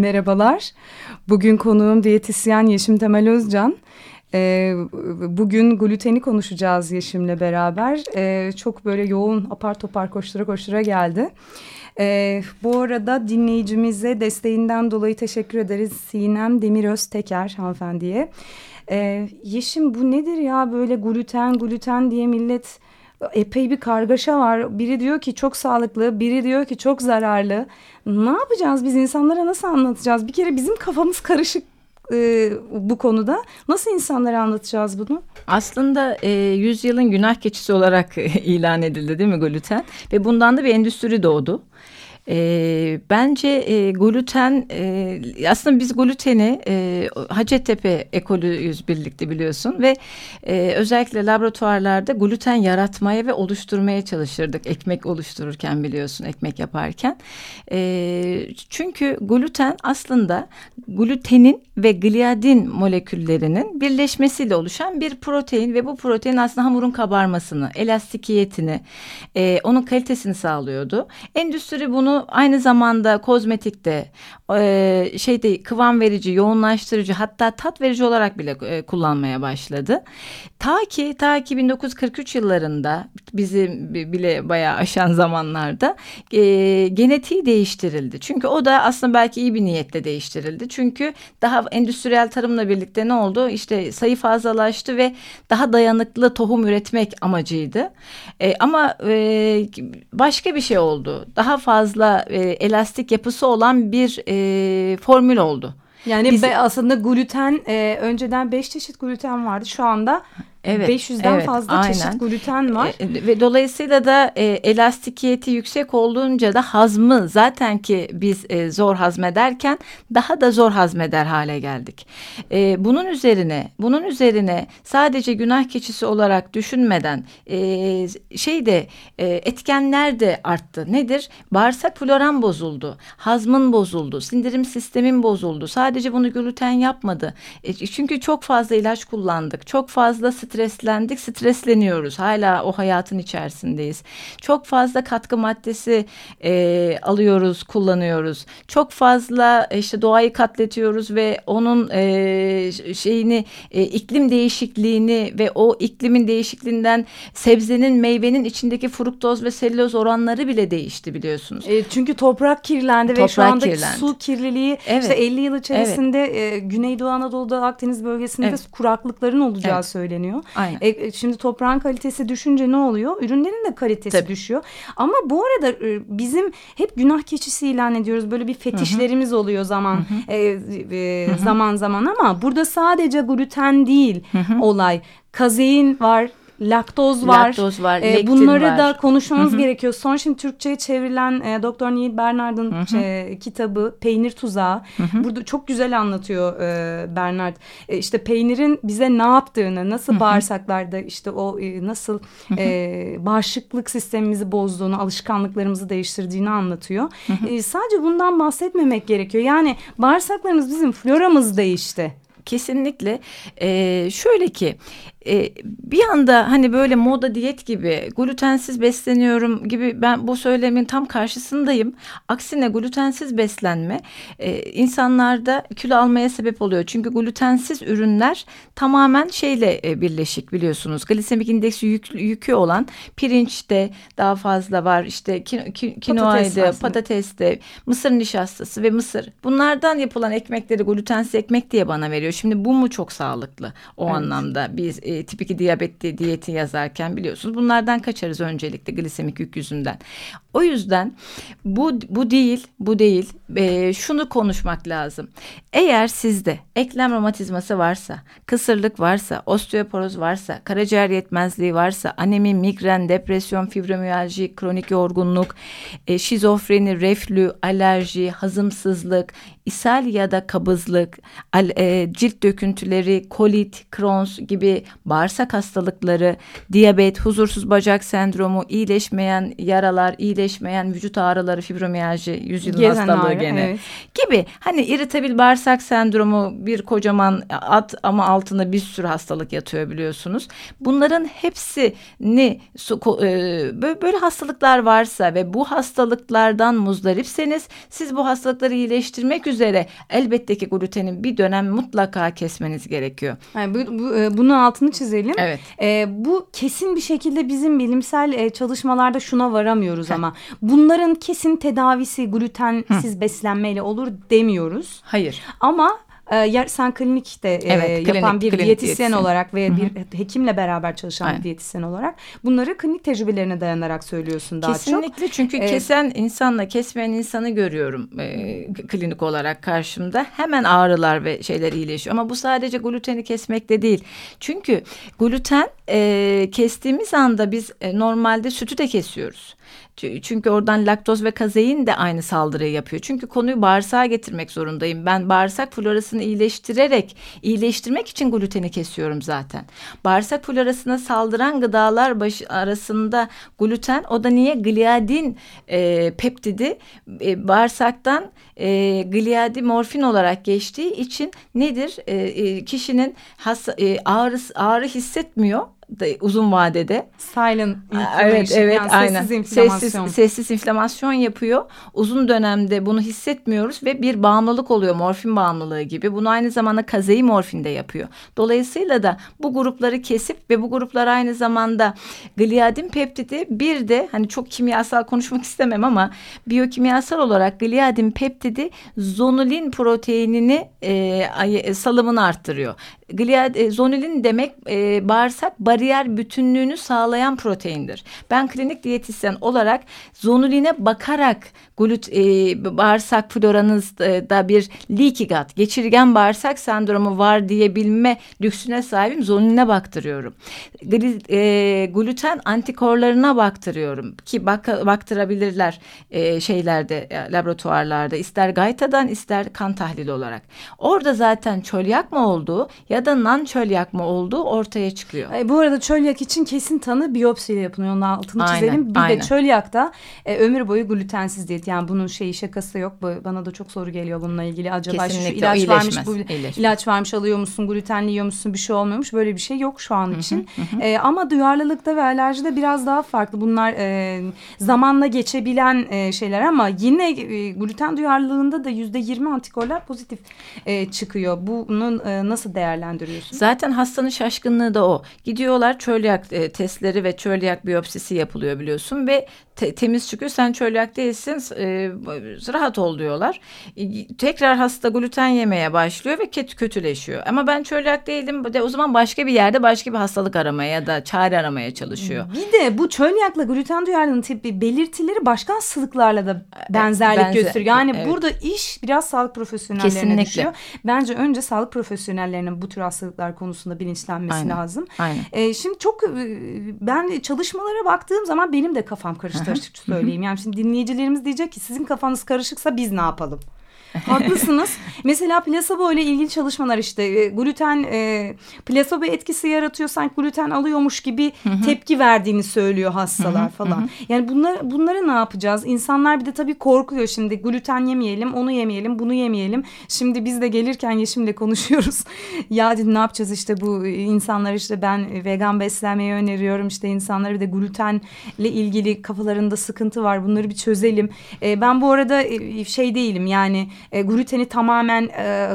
Merhabalar. Bugün konuğum diyetisyen Yeşim Temel Özcan. Ee, bugün gluteni konuşacağız Yeşim'le beraber. Ee, çok böyle yoğun apar topar koştura koştura geldi. Ee, bu arada dinleyicimize desteğinden dolayı teşekkür ederiz Sinem Demiröz Teker hanımefendiye. Ee, Yeşim bu nedir ya böyle gluten gluten diye millet epey bir kargaşa var. Biri diyor ki çok sağlıklı, biri diyor ki çok zararlı. Ne yapacağız biz insanlara nasıl anlatacağız? Bir kere bizim kafamız karışık e, bu konuda. Nasıl insanlara anlatacağız bunu? Aslında e, yüzyılın günah keçisi olarak ilan edildi değil mi gluten? Ve bundan da bir endüstri doğdu. E, bence e, gluten e, aslında biz gluteni e, Hacettepe ekolüyüz birlikte biliyorsun ve e, özellikle laboratuvarlarda gluten yaratmaya ve oluşturmaya çalışırdık ekmek oluştururken biliyorsun ekmek yaparken e, çünkü gluten aslında glutenin ve gliadin moleküllerinin birleşmesiyle oluşan bir protein ve bu protein aslında hamurun kabarmasını, elastikiyetini, e, onun kalitesini sağlıyordu. Endüstri bunu aynı zamanda kozmetikte, e, şeyde kıvam verici, yoğunlaştırıcı hatta tat verici olarak bile e, kullanmaya başladı. Ta ki ta ki 1943 yıllarında bizi bile bayağı aşan zamanlarda e, genetiği değiştirildi. Çünkü o da aslında belki iyi bir niyetle değiştirildi. Çünkü daha endüstriyel tarımla birlikte ne oldu? İşte sayı fazlalaştı ve daha dayanıklı tohum üretmek amacıydı. E, ama başka bir şey oldu. Daha fazla elastik yapısı olan bir e, formül oldu. Yani Biz, aslında gluten e, önceden beş çeşit gluten vardı. Şu anda Evet, 500'den evet, fazla aynen. çeşit gluten var. E, ve dolayısıyla da e, elastikiyeti yüksek olduğunca da hazmı zaten ki biz e, zor hazmederken daha da zor hazmeder hale geldik. E, bunun üzerine bunun üzerine sadece günah keçisi olarak düşünmeden e, şey de e, etkenler de arttı. Nedir? Bağırsak floran bozuldu. Hazmın bozuldu. Sindirim sistemin bozuldu. Sadece bunu gluten yapmadı. E, çünkü çok fazla ilaç kullandık. Çok fazla streslendik, stresleniyoruz. Hala o hayatın içerisindeyiz. Çok fazla katkı maddesi e, alıyoruz, kullanıyoruz. Çok fazla işte doğayı katletiyoruz ve onun e, şeyini e, iklim değişikliğini ve o iklimin değişikliğinden sebzenin, meyvenin içindeki fruktoz ve selüloz oranları bile değişti biliyorsunuz. E, çünkü toprak kirlendi toprak ve şu anda su kirliliği evet. işte 50 yıl içerisinde evet. e, Güneydoğu Anadolu'da Akdeniz bölgesinde evet. kuraklıkların olacağı evet. söyleniyor. Aynen. E, e, şimdi toprağın kalitesi düşünce ne oluyor? Ürünlerin de kalitesi Tabii. düşüyor. Ama bu arada e, bizim hep günah keçisi ilan ediyoruz. Böyle bir fetişlerimiz Hı -hı. oluyor zaman Hı -hı. E, e, Hı -hı. zaman zaman ama burada sadece gluten değil Hı -hı. olay. Kazein var, laktoz var. Laktoz var, e, Bunları var. da konuşmamız gerekiyor. Son şimdi Türkçe'ye çevrilen e, Doktor Neil Bernard'ın e, kitabı Peynir Tuzağı. Burada çok güzel anlatıyor e, Bernard. E, işte peynirin bize ne yaptığını, nasıl bağırsaklarda işte o e, nasıl e, bağışıklık sistemimizi bozduğunu, alışkanlıklarımızı değiştirdiğini anlatıyor. E, sadece bundan bahsetmemek gerekiyor. Yani bağırsaklarımız bizim floramız değişti. Kesinlikle. Ee, şöyle ki e, bir anda hani böyle moda diyet gibi glutensiz besleniyorum gibi ben bu söylemin tam karşısındayım. Aksine glutensiz beslenme e, insanlarda kilo almaya sebep oluyor. Çünkü glutensiz ürünler tamamen şeyle e, birleşik biliyorsunuz. Glisemik indeksi yük, yükü olan pirinçte daha fazla var. İşte ki, ki, kinoaydı, patateste, mısır nişastası ve mısır. Bunlardan yapılan ekmekleri glutensiz ekmek diye bana veriyor. Şimdi bu mu çok sağlıklı o evet. anlamda biz e, tip 2 diyabet di- diyeti yazarken biliyorsunuz bunlardan kaçarız öncelikle glisemik yük yüzünden. O yüzden bu bu değil, bu değil. E, şunu konuşmak lazım. Eğer sizde eklem romatizması varsa, kısırlık varsa, osteoporoz varsa, karaciğer yetmezliği varsa, anemi, migren, depresyon, fibromiyalji, kronik yorgunluk, e, şizofreni, reflü, alerji, hazımsızlık, ishal ya da kabızlık, al, e, cilt döküntüleri, kolit, Crohn's gibi bağırsak hastalıkları, diyabet, huzursuz bacak sendromu, iyileşmeyen yaralar, iyileşmeyen vücut ağrıları, fibromiyalji, yüzyılın Gezen hastalığı ağrı, gene evet. gibi. Hani iritabil bağırsak sendromu bir kocaman at ama altında bir sürü hastalık yatıyor biliyorsunuz. Bunların hepsini e, böyle, böyle hastalıklar varsa ve bu hastalıklardan muzdaripseniz siz bu hastalıkları iyileştirmek üzere elbette ki glutenin bir dönem mutlaka kesmeniz gerekiyor. Yani bu, bu, e, bunun altını çizelim. Evet. E, bu kesin bir şekilde bizim bilimsel e, çalışmalarda şuna varamıyoruz ama bunların kesin tedavisi glutensiz beslenmeyle olur demiyoruz. Hayır. Ama e, yer- sen klinikte e, Evet, yapan klinik- bir klinik diyetisyen, diyetisyen. olarak ve bir hekimle beraber çalışan Aynen. bir diyetisyen olarak bunları klinik tecrübelerine dayanarak söylüyorsun daha çok. Kesinlikle çünkü Ee, kesen insanla kesmeyen insanı görüyorum e, klinik olarak karşımda. Hemen ağrılar ve şeyler iyileşiyor. Ama bu sadece gluteni kesmekte değil. Çünkü gluten e, kestiğimiz anda biz e, normalde sütü de kesiyoruz. Çü- Çünkü oradan laktoz ve kazein de aynı saldırıyı yapıyor. Çünkü konuyu bağırsağa getirmek zorundayım. Ben bağırsak florasını iyileştirerek, iyileştirmek için gluteni kesiyorum zaten. Bağırsak florasına saldıran gıdalar baş, arasında gluten, o da niye? Gliadin e, peptidi e, bağırsaktan e, gliadin morfin olarak geçtiği için nedir? E, e, kişinin hasta, e, ağrı, ağrı hissetmiyor da uzun vadede. Silent Evet inflammation, evet yani aynen. sessiz inflamasyon. Sessiz, sessiz inflamasyon yapıyor. Uzun dönemde bunu hissetmiyoruz ve bir bağımlılık oluyor morfin bağımlılığı gibi. Bunu aynı zamanda kazeyi morfin de yapıyor. Dolayısıyla da bu grupları kesip ve bu gruplar aynı zamanda gliadin peptidi bir de hani çok kimyasal konuşmak istemem ama biyokimyasal olarak gliadin peptidi zonulin proteinini e, salımını arttırıyor. Gliad, e, zonulin demek e, bağırsak bariyer bütünlüğünü sağlayan proteindir. Ben klinik diyetisyen olarak zonuline bakarak glut e, bağırsak floranızda bir leaky gut, geçirgen bağırsak sendromu var diyebilme lüksüne sahibim. Zonuline baktırıyorum. Gli, e, gluten antikorlarına baktırıyorum ki bak, baktırabilirler e, şeylerde e, laboratuvarlarda ister gaytadan ister kan tahlili olarak. Orada zaten çölyak mı olduğu ya da non çölyak mı olduğu ortaya çıkıyor. E, bu arada çölyak için kesin tanı biyopsiyle yapılıyor. Onun altını Aynen, çizelim. Bir aynen. de çölyakta e, ömür boyu glutensiz diyet. Yani bunun şeyi şakası yok. Bana da çok soru geliyor bununla ilgili. Acaba şu Kesinlikle, ilaç o varmış, bu iyileşmez. ilaç varmış alıyor musun, glutenli yiyor musun bir şey olmuyormuş. Böyle bir şey yok şu an için. E, ama duyarlılıkta ve alerjide biraz daha farklı. Bunlar e, zamanla geçebilen e, şeyler ama yine e, gluten duyarlılığında da yüzde yirmi antikorlar pozitif e, çıkıyor. Bunu e, nasıl değerlendiriyorsun? Zaten hastanın şaşkınlığı da o. Gidiyorlar çölyak e, testleri ve çölyak biyopsisi yapılıyor biliyorsun ve te- temiz çıkıyor. Sen çölyak değilsin e, rahat ol diyorlar. E, tekrar hasta gluten yemeye başlıyor ve kötü kötüleşiyor. Ama ben çölyak değilim de o zaman başka bir yerde başka bir hastalık aramaya ya da çare aramaya çalışıyor. Bir de bu çölyakla gluten duyarlılığının tipi belirtileri başka hastalıklarla da benzerlik benzer- gösteriyor. Yani evet. burada iş biraz sağlık profesyonellerine Kesinlikle. düşüyor. Bence önce sağlık profesyonellerinin bu tür hastalıklar konusunda bilinçlenmesi Aynen, lazım. aynen. Ee, şimdi çok e, ben çalışmalara baktığım zaman benim de kafam karıştı açıkça söyleyeyim. Yani şimdi dinleyicilerimiz diyecek ki sizin kafanız karışıksa biz ne yapalım? Haklısınız. Mesela plasebo ile ilgili çalışmalar işte e, gluten e, plasebo etkisi yaratıyor sanki gluten alıyormuş gibi tepki verdiğini söylüyor hastalar falan. Yani bunlar bunları ne yapacağız? İnsanlar bir de tabii korkuyor şimdi gluten yemeyelim, onu yemeyelim, bunu yemeyelim. Şimdi biz de gelirken Yeşim'le konuşuyoruz. ya dedim ne yapacağız işte bu insanlar işte ben vegan beslenmeyi öneriyorum işte insanlara bir de glutenle ilgili kafalarında sıkıntı var. Bunları bir çözelim. E, ben bu arada e, şey değilim yani e, gluteni tamamen e,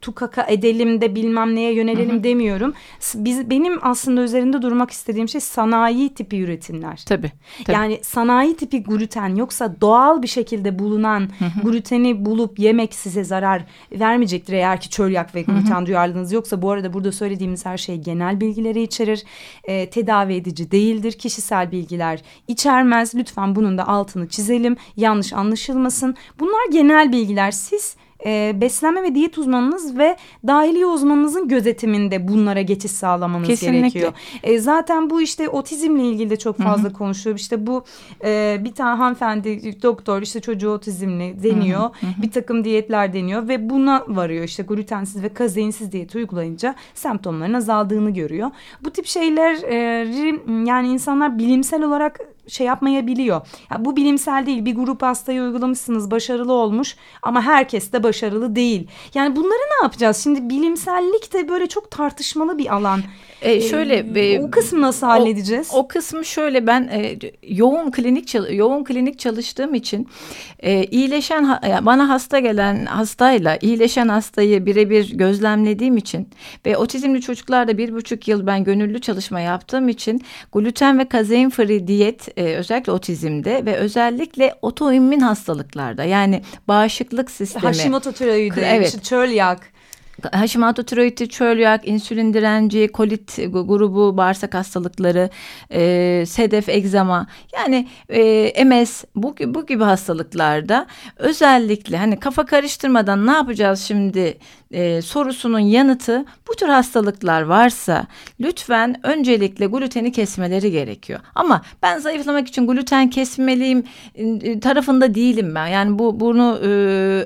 tukaka edelim de bilmem neye yönelelim hı hı. demiyorum. Biz benim aslında üzerinde durmak istediğim şey sanayi tipi üretimler. Tabii. tabii. Yani sanayi tipi gluten yoksa doğal bir şekilde bulunan hı hı. gluteni bulup yemek size zarar vermeyecektir eğer ki çölyak ve gluten hı hı. duyarlılığınız yoksa bu arada burada söylediğimiz her şey genel bilgileri içerir. E, tedavi edici değildir. Kişisel bilgiler içermez. Lütfen bunun da altını çizelim. Yanlış anlaşılmasın. Bunlar genel bilgiler. Siz e, beslenme ve diyet uzmanınız ve dahiliye uzmanınızın gözetiminde bunlara geçiş sağlamanız Kesinlikle. gerekiyor. E, zaten bu işte otizmle ilgili de çok fazla Hı-hı. konuşuluyor. İşte bu e, bir tane hanımefendi doktor işte çocuğu otizmli deniyor. Hı-hı. Bir takım diyetler deniyor ve buna varıyor. işte glutensiz ve kazeinsiz diyet uygulayınca semptomların azaldığını görüyor. Bu tip şeyleri yani insanlar bilimsel olarak şey yapmayabiliyor. Ya bu bilimsel değil. Bir grup hastayı uygulamışsınız, başarılı olmuş ama herkes de başarılı değil. Yani bunları ne yapacağız? Şimdi bilimsellik de böyle çok tartışmalı bir alan. E, şöyle e, o kısmı nasıl halledeceğiz? O, o kısmı şöyle ben e, yoğun klinik yoğun klinik çalıştığım için e, iyileşen bana hasta gelen hastayla iyileşen hastayı birebir gözlemlediğim için ve otizmli çocuklarda bir buçuk yıl ben gönüllü çalışma yaptığım için gluten ve kazein free diyet e, özellikle otizmde ve özellikle otoimmün hastalıklarda yani bağışıklık sistemi. Hashimoto tiroidi, evet. çölyak. Hashimoto tiroidi, çölyak, insülin direnci, kolit grubu, bağırsak hastalıkları, e, sedef, egzama. Yani e, MS bu, bu gibi hastalıklarda özellikle hani kafa karıştırmadan ne yapacağız şimdi e, sorusunun yanıtı bu tür hastalıklar varsa lütfen öncelikle gluteni kesmeleri gerekiyor. Ama ben zayıflamak için gluten kesmeliyim e, tarafında değilim ben. Yani bu bunu e,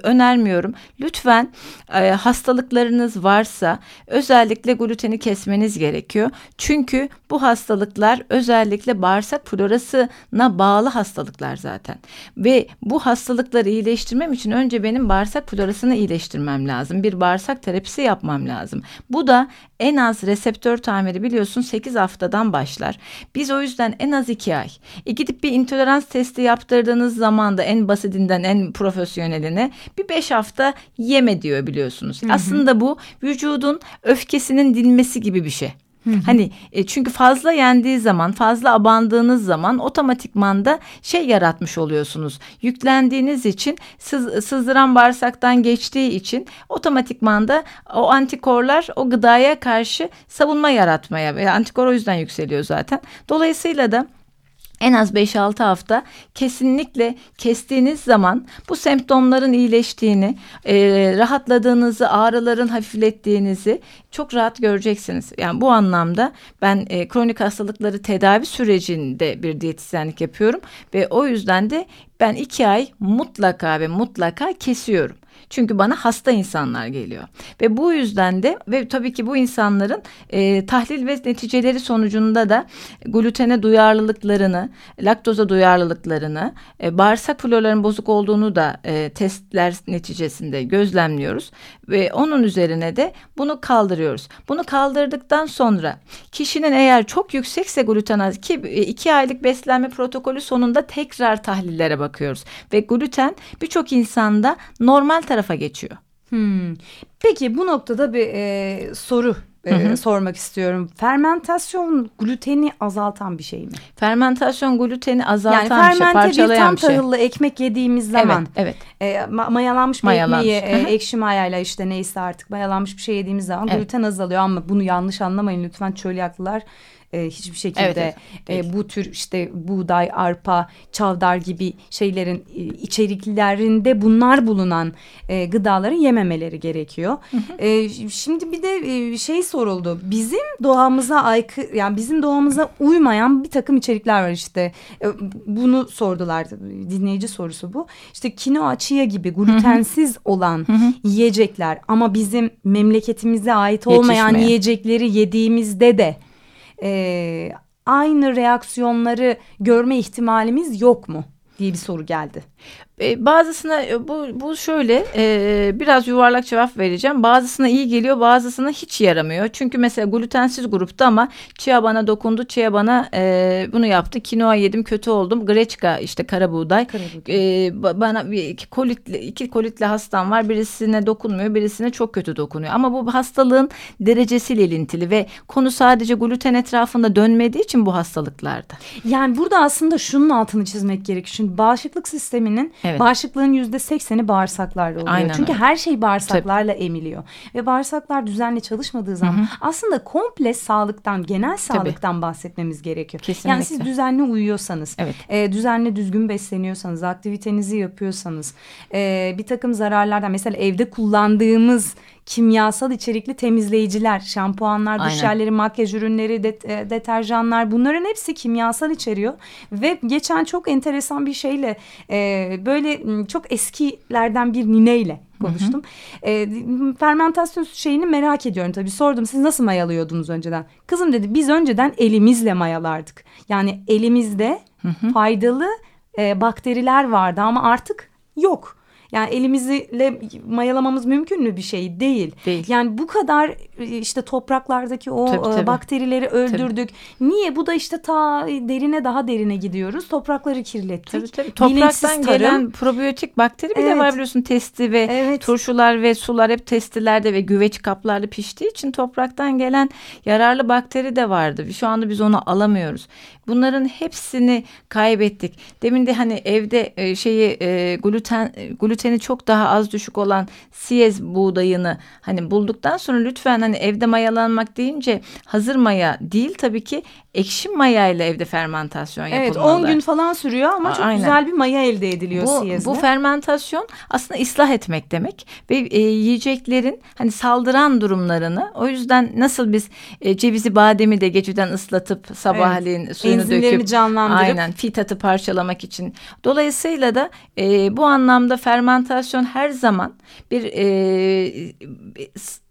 önermiyorum. Lütfen e, hastalıklarınız varsa özellikle gluteni kesmeniz gerekiyor. Çünkü bu hastalıklar özellikle bağırsak florasına bağlı hastalıklar zaten. Ve bu hastalıkları iyileştirmem için önce benim bağırsak florasını iyileştirmem lazım. Bir bağırsak bağırsak terapisi yapmam lazım. Bu da en az reseptör tamiri biliyorsun 8 haftadan başlar. Biz o yüzden en az 2 ay. E gidip bir intolerans testi yaptırdığınız zaman da en basitinden en profesyoneline bir 5 hafta yeme diyor biliyorsunuz. Hı hı. Aslında bu vücudun öfkesinin dinmesi gibi bir şey. Hani e, çünkü fazla yendiği zaman, fazla abandığınız zaman otomatikman da şey yaratmış oluyorsunuz. Yüklendiğiniz için sız, sızdıran bağırsaktan geçtiği için otomatikman da o antikorlar o gıdaya karşı savunma yaratmaya ve antikor o yüzden yükseliyor zaten. Dolayısıyla da en az 5-6 hafta kesinlikle kestiğiniz zaman bu semptomların iyileştiğini, e, rahatladığınızı, ağrıların hafiflettiğinizi çok rahat göreceksiniz. Yani bu anlamda ben e, kronik hastalıkları tedavi sürecinde bir diyetisyenlik yapıyorum ve o yüzden de ben iki ay mutlaka ve mutlaka kesiyorum. Çünkü bana hasta insanlar geliyor. Ve bu yüzden de ve tabii ki bu insanların e, tahlil ve neticeleri sonucunda da glutene duyarlılıklarını, laktoza duyarlılıklarını, e, bağırsak floralarının bozuk olduğunu da e, testler neticesinde gözlemliyoruz. Ve onun üzerine de bunu kaldırıyoruz. Bunu kaldırdıktan sonra kişinin eğer çok yüksekse gluten ki e, iki aylık beslenme protokolü sonunda tekrar tahlillere bakıyoruz. Ve gluten birçok insanda normal tarafa geçiyor. Hmm. Peki bu noktada bir e, soru e, sormak istiyorum. Fermentasyon gluteni azaltan bir şey mi? Fermentasyon gluteni azaltan yani bir şey, parçalayan bir şey. Yani fermente bir tam tahıllı ekmek yediğimiz zaman evet, evet. E, ma mayalanmış bir mayalanmış. ekmeği e, ekşi mayayla işte neyse artık mayalanmış bir şey yediğimiz zaman evet. gluten azalıyor ama bunu yanlış anlamayın lütfen çölyaklılar e, hiçbir şekilde evet, evet, e, bu tür işte buğday, arpa, çavdar gibi şeylerin e, içeriklerinde bunlar bulunan e, gıdaları yememeleri gerekiyor. Hı hı. E, şimdi bir de e, şey soruldu. Bizim doğamıza aykırı yani bizim doğamıza uymayan bir takım içerikler var işte. E, bunu sordular. Dinleyici sorusu bu. İşte kinoa, chia gibi glutensiz hı hı. olan hı hı. yiyecekler ama bizim memleketimize ait olmayan Yetişmeyen. yiyecekleri yediğimizde de e, aynı reaksiyonları görme ihtimalimiz yok mu diye bir soru geldi. E, bazısına e, bu, bu şöyle e, biraz yuvarlak cevap vereceğim. Bazısına iyi geliyor bazısına hiç yaramıyor. Çünkü mesela glutensiz grupta ama chia bana dokundu. Chia bana e, bunu yaptı. Kinoa yedim kötü oldum. Greçka işte kara buğday. Kara buğday. E, bana bir, iki kolitli, iki kolitli hastam var. Birisine dokunmuyor birisine çok kötü dokunuyor. Ama bu hastalığın derecesiyle ilintili ve konu sadece gluten etrafında dönmediği için bu hastalıklarda. Yani burada aslında şunun altını çizmek gerekiyor. Şimdi bağışıklık sisteminin Evet. bağışıklığın yüzde sekseni bağırsaklarda oluyor. Aynen Çünkü öyle. her şey bağırsaklarla emiliyor. Ve bağırsaklar düzenli çalışmadığı zaman aslında komple sağlıktan, genel sağlıktan bahsetmemiz gerekiyor. Kesinlikle. Yani siz düzenli uyuyorsanız, Evet. e, düzenli düzgün besleniyorsanız, aktivitenizi yapıyorsanız, e, bir takım zararlardan mesela evde kullandığımız kimyasal içerikli temizleyiciler, şampuanlar, duş jelleri, makyaj ürünleri, det- e, deterjanlar bunların hepsi kimyasal içeriyor. Ve geçen çok enteresan bir şeyle e, böyle çok eskilerden bir nineyle konuştum. E, fermentasyon şeyini merak ediyorum tabii. Sordum siz nasıl mayalıyordunuz önceden? Kızım dedi biz önceden elimizle mayalardık. Yani elimizde faydalı e, bakteriler vardı ama artık yok. Yani elimizle mayalamamız mümkün mü bir şey değil. Değil. Yani bu kadar e, işte topraklardaki o Tabii, e, tabii. bakterileri öldürdük. Niye? Bu da işte ta derine daha derine gidiyoruz. Toprakları kirlettik. Tabii tabii. Topraktan tarım. gelen probiyotik bakteri bile Evet. var biliyorsun testi ve Evet. turşular ve sular hep testilerde ve güveç kaplarda piştiği için topraktan gelen yararlı bakteri de vardı. Şu anda biz onu alamıyoruz. Bunların hepsini kaybettik. Demin de hani evde e, şeyi gluten e, gluteni çok daha az düşük olan siyez buğdayını hani bulduktan sonra lütfen hani evde mayalanmak deyince hazır maya değil tabii ki ekşi maya ile evde fermentasyon Evet yapılmalı. 10 gün falan sürüyor ama çok Aynen. güzel bir maya elde ediliyor Bu, siyezle. bu fermentasyon aslında ıslah etmek demek ve e, yiyeceklerin hani saldıran durumlarını o yüzden nasıl biz e, cevizi bademi de geceden ıslatıp sabahleyin suyunu Enzimlerini döküp canlandırıp- aynen fitatı parçalamak için dolayısıyla da e, bu anlamda fermentasyon her zaman bir e,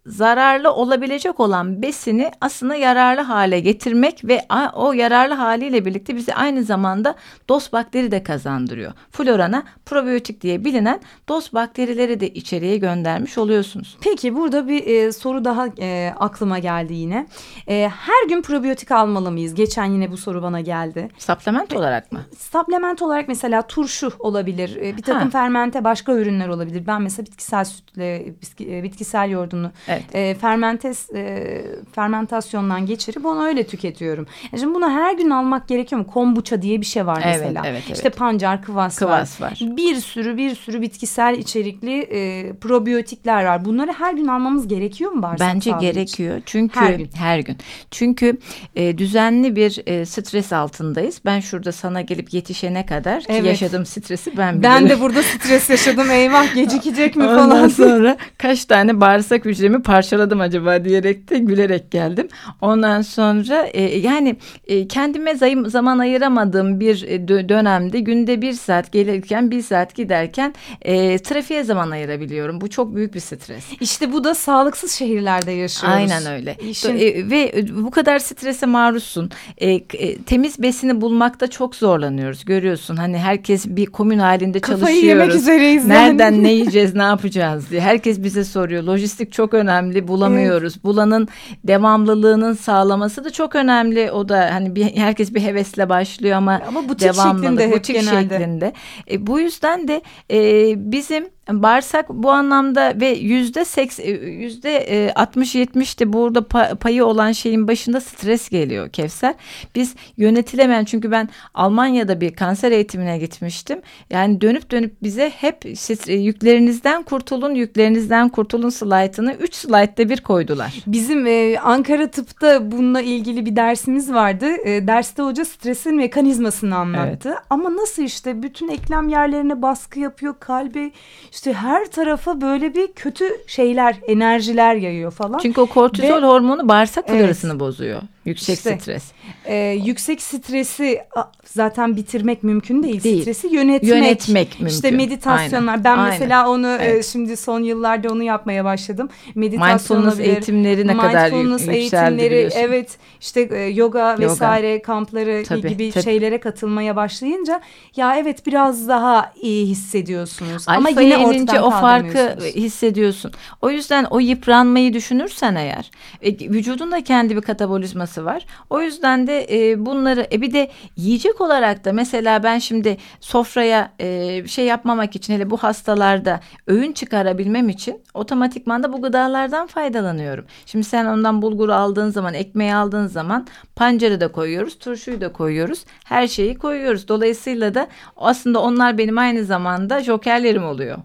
zararlı olabilecek olan besini aslında yararlı hale getirmek ve o yararlı haliyle birlikte bize aynı zamanda dost bakteri de kazandırıyor. Florana probiyotik diye bilinen dost bakterileri de içeriye göndermiş oluyorsunuz. Peki burada bir e, soru daha e, aklıma geldi yine. E, her gün probiyotik almalı mıyız? Geçen yine bu soru bana geldi. Supplement olarak mı? Supplement olarak mesela turşu olabilir. e, bir takım Ha. fermente başka ürünler olabilir. Ben mesela bitkisel sütle, bitki- e, bitkisel yoğurdunu Evet. E, fermentes, e, fermentasyondan geçirip onu öyle tüketiyorum. E şimdi bunu her gün almak gerekiyor mu? Kombuça diye bir şey var Evet, mesela. evet, evet. İşte pancar, kıvas, Kıvas var. var. Bir sürü bir sürü bitkisel içerikli e, probiyotikler var. Bunları her gün almamız gerekiyor mu bağırsak Bence sağlığı için? gerekiyor. Çünkü Her gün. her gün. Çünkü e, düzenli bir e, stres altındayız. Ben şurada sana gelip yetişene kadar ki Evet. yaşadığım stresi ben bilirim. Ben de burada stres yaşadım. Eyvah gecikecek mi Ondan falan. sonra kaç tane bağırsak hücremi parçaladım acaba diyerek de gülerek geldim. Ondan sonra e, yani e, kendime zayım, zaman ayıramadığım bir e, dö- dönemde günde bir saat gelirken bir saat giderken e, trafiğe zaman ayırabiliyorum. Bu çok büyük bir stres. İşte bu da sağlıksız şehirlerde yaşıyoruz. Aynen öyle. İşin- E, ve bu kadar strese maruzsun. E, e, temiz besini bulmakta çok zorlanıyoruz. Görüyorsun hani herkes bir komün halinde Kafayı çalışıyoruz. yemek üzereyiz yani. Nereden ne yiyeceğiz, ne yapacağız diye. Herkes bize soruyor. Lojistik çok önemli. Bulamıyoruz. Bulanın devamlılığının sağlaması da çok önemli. O da hani bir, herkes bir hevesle başlıyor ama Ama butik devamlılık, şeklinde hep butik genelde. şeklinde. E, bu yüzden de e, bizim bağırsak bu anlamda ve yüzde seks e, yüzde e, 60-70 de burada pa- payı olan şeyin başında stres geliyor Kevser. Biz yönetilemeyen çünkü ben Almanya'da bir kanser eğitimine gitmiştim. Yani dönüp dönüp bize hep stres- yüklerinizden kurtulun, yüklerinizden kurtulun slaytını 3 slaytta bir koydular. Bizim e, Ankara Tıp'ta bununla ilgili bir dersimiz vardı. E, derste hoca stresin mekanizmasını anlattı. Ama nasıl işte bütün eklem yerlerine baskı yapıyor, kalbe işte her tarafa böyle bir kötü şeyler, enerjiler yayıyor falan. Çünkü o kortizol Ve- hormonu bağırsak Evet. florasını bozuyor. Yüksek İşte, stres. e, yüksek stresi zaten bitirmek mümkün değil. Değil. Stresi yönetmek. Yönetmek İşte mümkün. meditasyonlar. Aynen. Ben Aynen. mesela onu e, Evet. şimdi son yıllarda onu yapmaya başladım. Meditasyon Mindfulness olabilir. eğitimleri ne kadar Mindfulness eğitimleri, evet işte e, yoga vesaire kampları Tabii, gibi tabii. şeylere katılmaya başlayınca ya evet biraz daha iyi hissediyorsunuz. Ama Alfa'ya yine ortadan o farkı hissediyorsun. O yüzden o yıpranmayı düşünürsen eğer e, vücudun da kendi bir katabolizması var. O yüzden de e, bunları e, bir de yiyecek olarak da mesela ben şimdi sofraya e, şey yapmamak için hele bu hastalarda öğün çıkarabilmem için otomatikman da bu gıdalardan faydalanıyorum. Şimdi sen ondan bulgur aldığın zaman ekmeği aldığın zaman pancarı da koyuyoruz turşuyu da koyuyoruz her şeyi koyuyoruz. Dolayısıyla da aslında onlar benim aynı zamanda jokerlerim oluyor.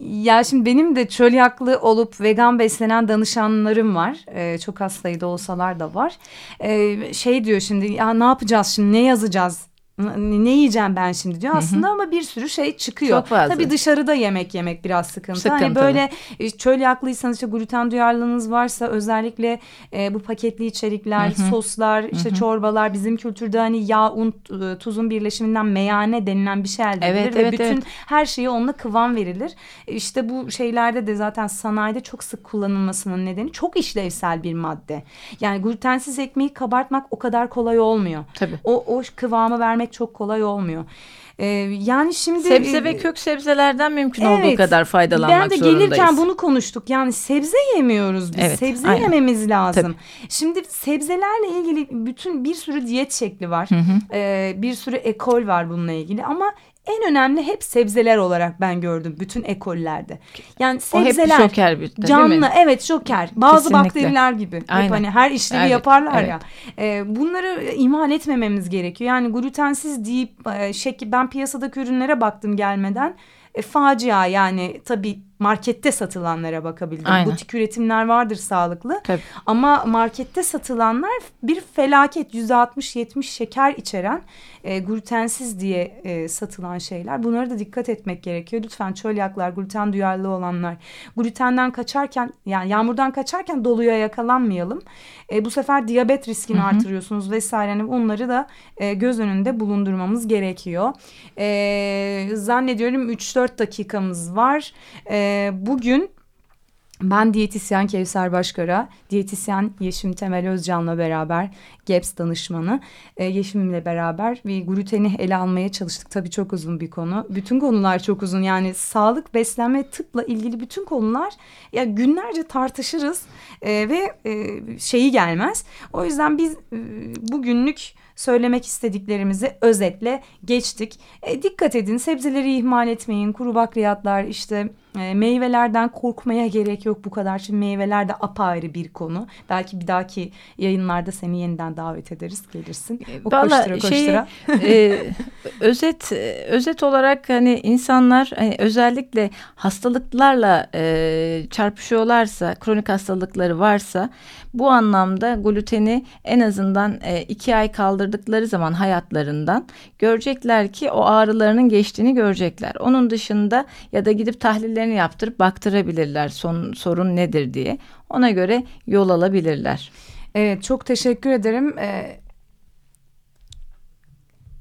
Ya şimdi benim de çölyaklı olup vegan beslenen danışanlarım var. Ee, çok az sayıda olsalar da var. Şey diyor şimdi ya ne yapacağız şimdi ne yazacağız? Ne yiyeceğim ben şimdi diyor aslında ama bir sürü şey çıkıyor. Çok fazla. Tabii dışarıda yemek yemek biraz sıkıntı. Hani Sıkıntılı. böyle e, çölyaklıysanız işte gluten duyarlılığınız varsa özellikle e, bu paketli içerikler, soslar, işte çorbalar bizim kültürde hani yağ, un, e, tuzun birleşiminden meyane denilen bir şey elde Evet, edilir ve evet, bütün evet. her şeyi onunla kıvam verilir. E, İşte bu şeylerde de zaten sanayide çok sık kullanılmasının nedeni çok işlevsel bir madde. Yani glutensiz ekmeği kabartmak o kadar kolay olmuyor. Tabii. O, o kıvamı vermek çok kolay olmuyor. E, yani şimdi Sebze e, ve kök sebzelerden mümkün olduğu Evet. kadar faydalanmak Ben de zorundayız. gelirken bunu konuştuk. Yani sebze yemiyoruz biz. Evet, sebze aynen. yememiz lazım. Şimdi sebzelerle ilgili bütün bir sürü diyet şekli var. Ee, bir sürü ekol var bununla ilgili ama en önemli hep sebzeler olarak ben gördüm bütün ekollerde. Yani O hep sebzeler joker bir de, değil canlı mi? evet joker. Bazı Kesinlikle. bakteriler gibi. Aynen. Hep hani her işlevi Evet, yaparlar evet. ya. Ee, bunları ihmal etmememiz gerekiyor. Yani glutensiz deyip e, şekil ben piyasadaki ürünlere baktım gelmeden. E, facia yani tabii markette satılanlara bakabildim. Aynen. Butik üretimler vardır sağlıklı. Tabii. Ama markette satılanlar bir felaket yüzde 60-70 şeker içeren e, glutensiz diye e, satılan şeyler. Bunlara da dikkat etmek gerekiyor. Lütfen çölyaklar, gluten duyarlı olanlar glutenden kaçarken yani yağmurdan kaçarken doluya yakalanmayalım. E, bu sefer diyabet riskini artırıyorsunuz vesaire. Yani onları da e, göz önünde bulundurmamız gerekiyor. E, zannediyorum 3-4 dakikamız var. E, bugün ben diyetisyen Kevser Başkara, diyetisyen Yeşim Temel Özcan'la beraber GEPS danışmanı e, Yeşim'le beraber bir gluteni ele almaya çalıştık. Tabii çok uzun bir konu. Bütün konular çok uzun. Yani sağlık, beslenme, tıpla ilgili bütün konular ya günlerce tartışırız e, ve e, şeyi gelmez. O yüzden biz e, bugünlük söylemek istediklerimizi özetle geçtik. E, dikkat edin sebzeleri ihmal etmeyin. Kuru bakliyatlar işte e, meyvelerden korkmaya gerek yok bu kadar. Şimdi meyveler de apayrı bir konu. Belki bir dahaki yayınlarda seni yeniden davet ederiz. Gelirsin. O Vallahi koştura koştura. e, özet e, özet olarak hani insanlar hani özellikle hastalıklarla e, çarpışıyorlarsa, kronik hastalıkları varsa bu anlamda gluteni en azından e, iki ay kaldırdıkları zaman hayatlarından görecekler ki o ağrılarının geçtiğini görecekler. Onun dışında ya da gidip tahlillerini yaptırıp baktırabilirler son sorun nedir diye. Ona göre yol alabilirler. Evet çok teşekkür ederim. Ee,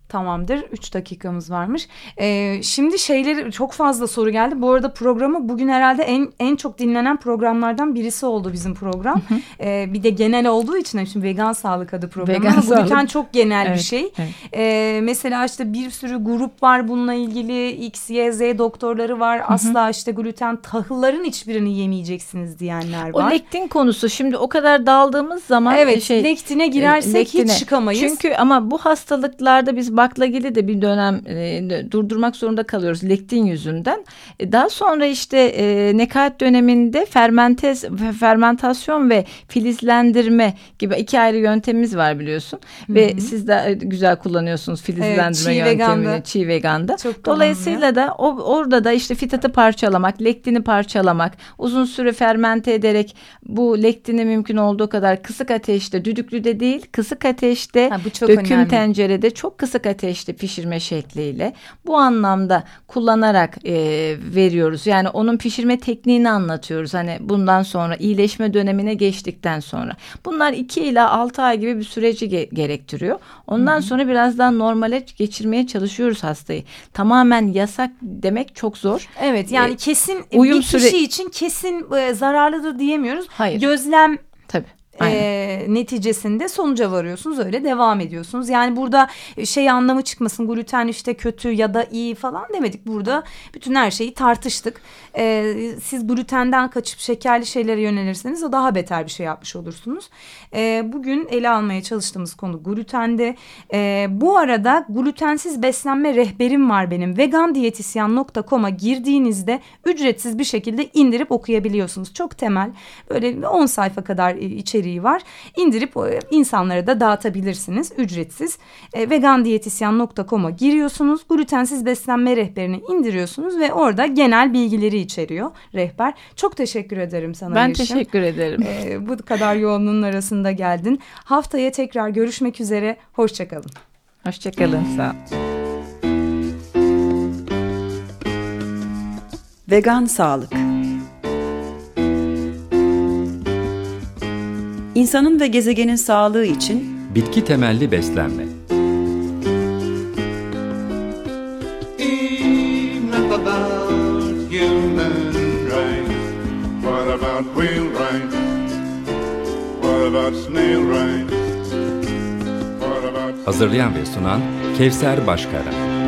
Tamamdır. Üç dakikamız varmış. Ee, şimdi şeyleri çok fazla soru geldi. Bu arada programı bugün herhalde en en çok dinlenen programlardan birisi oldu bizim program. Ee, bir de genel olduğu için şimdi vegan sağlık adı programı. Vegan sağlık. gluten çok genel bir Evet, şey. evet. Ee, mesela işte bir sürü grup var bununla ilgili. X, Y, Z doktorları var. Asla işte gluten tahılların hiçbirini yemeyeceksiniz diyenler O var. lektin konusu şimdi o kadar daldığımız zaman Evet, şey lektine girersek lektine. hiç çıkamayız. Çünkü ama bu hastalıklarda biz baklagili de bir dönem e, durdurmak zorunda kalıyoruz lektin yüzünden. E, daha sonra işte e, nekaat döneminde fermentez fermentasyon ve filizlendirme gibi iki ayrı yöntemimiz var biliyorsun. Ve siz de e, güzel kullanıyorsunuz filizlendirme çiğ yöntemini veganda. çiğ veganda. Çok Dolayısıyla da o, orada da işte fitatı parçalamak, lektini parçalamak, uzun süre fermente ederek bu lektini mümkün olduğu kadar kısık ateşte, düdüklüde değil, kısık ateşte, Ha, bu çok döküm önemli. tencerede çok kısık ateşte pişirme şekliyle bu anlamda kullanarak e, veriyoruz. Yani onun pişirme tekniğini anlatıyoruz. Hani bundan sonra iyileşme dönemine geçtikten sonra. Bunlar 2 ila 6 ay gibi bir süreci ge gerektiriyor. Ondan Hı -hı. sonra biraz daha normale geçirmeye çalışıyoruz hastayı. Tamamen yasak demek çok zor. Evet yani ee, kesin uyum bir kişi için kesin e, zararlıdır diyemiyoruz. Hayır. Gözlem e, neticesinde sonuca varıyorsunuz öyle devam ediyorsunuz. Yani burada şey anlamı çıkmasın gluten işte kötü ya da iyi falan demedik burada bütün her şeyi tartıştık. E, siz glutenden kaçıp şekerli şeylere yönelirseniz o daha beter bir şey yapmış olursunuz. E, bugün ele almaya çalıştığımız konu glutende. E, bu arada glutensiz beslenme rehberim var benim vegandiyetisyen.com'a girdiğinizde ücretsiz bir şekilde indirip okuyabiliyorsunuz. Çok temel böyle 10 sayfa kadar içeriği içeriği var. İndirip e, insanlara da dağıtabilirsiniz ücretsiz. E, vegandiyetisyen.com'a giriyorsunuz. Glutensiz beslenme rehberini indiriyorsunuz ve orada genel bilgileri içeriyor rehber. Çok teşekkür ederim sana Ben Yeşim. teşekkür ederim. E, bu kadar yoğunluğun arasında geldin. Haftaya tekrar görüşmek üzere. Hoşçakalın. Hoşçakalın. Sağ Vegan Sağlık İnsanın ve gezegenin sağlığı için bitki temelli beslenme. Hazırlayan ve sunan Kevser Başkaran.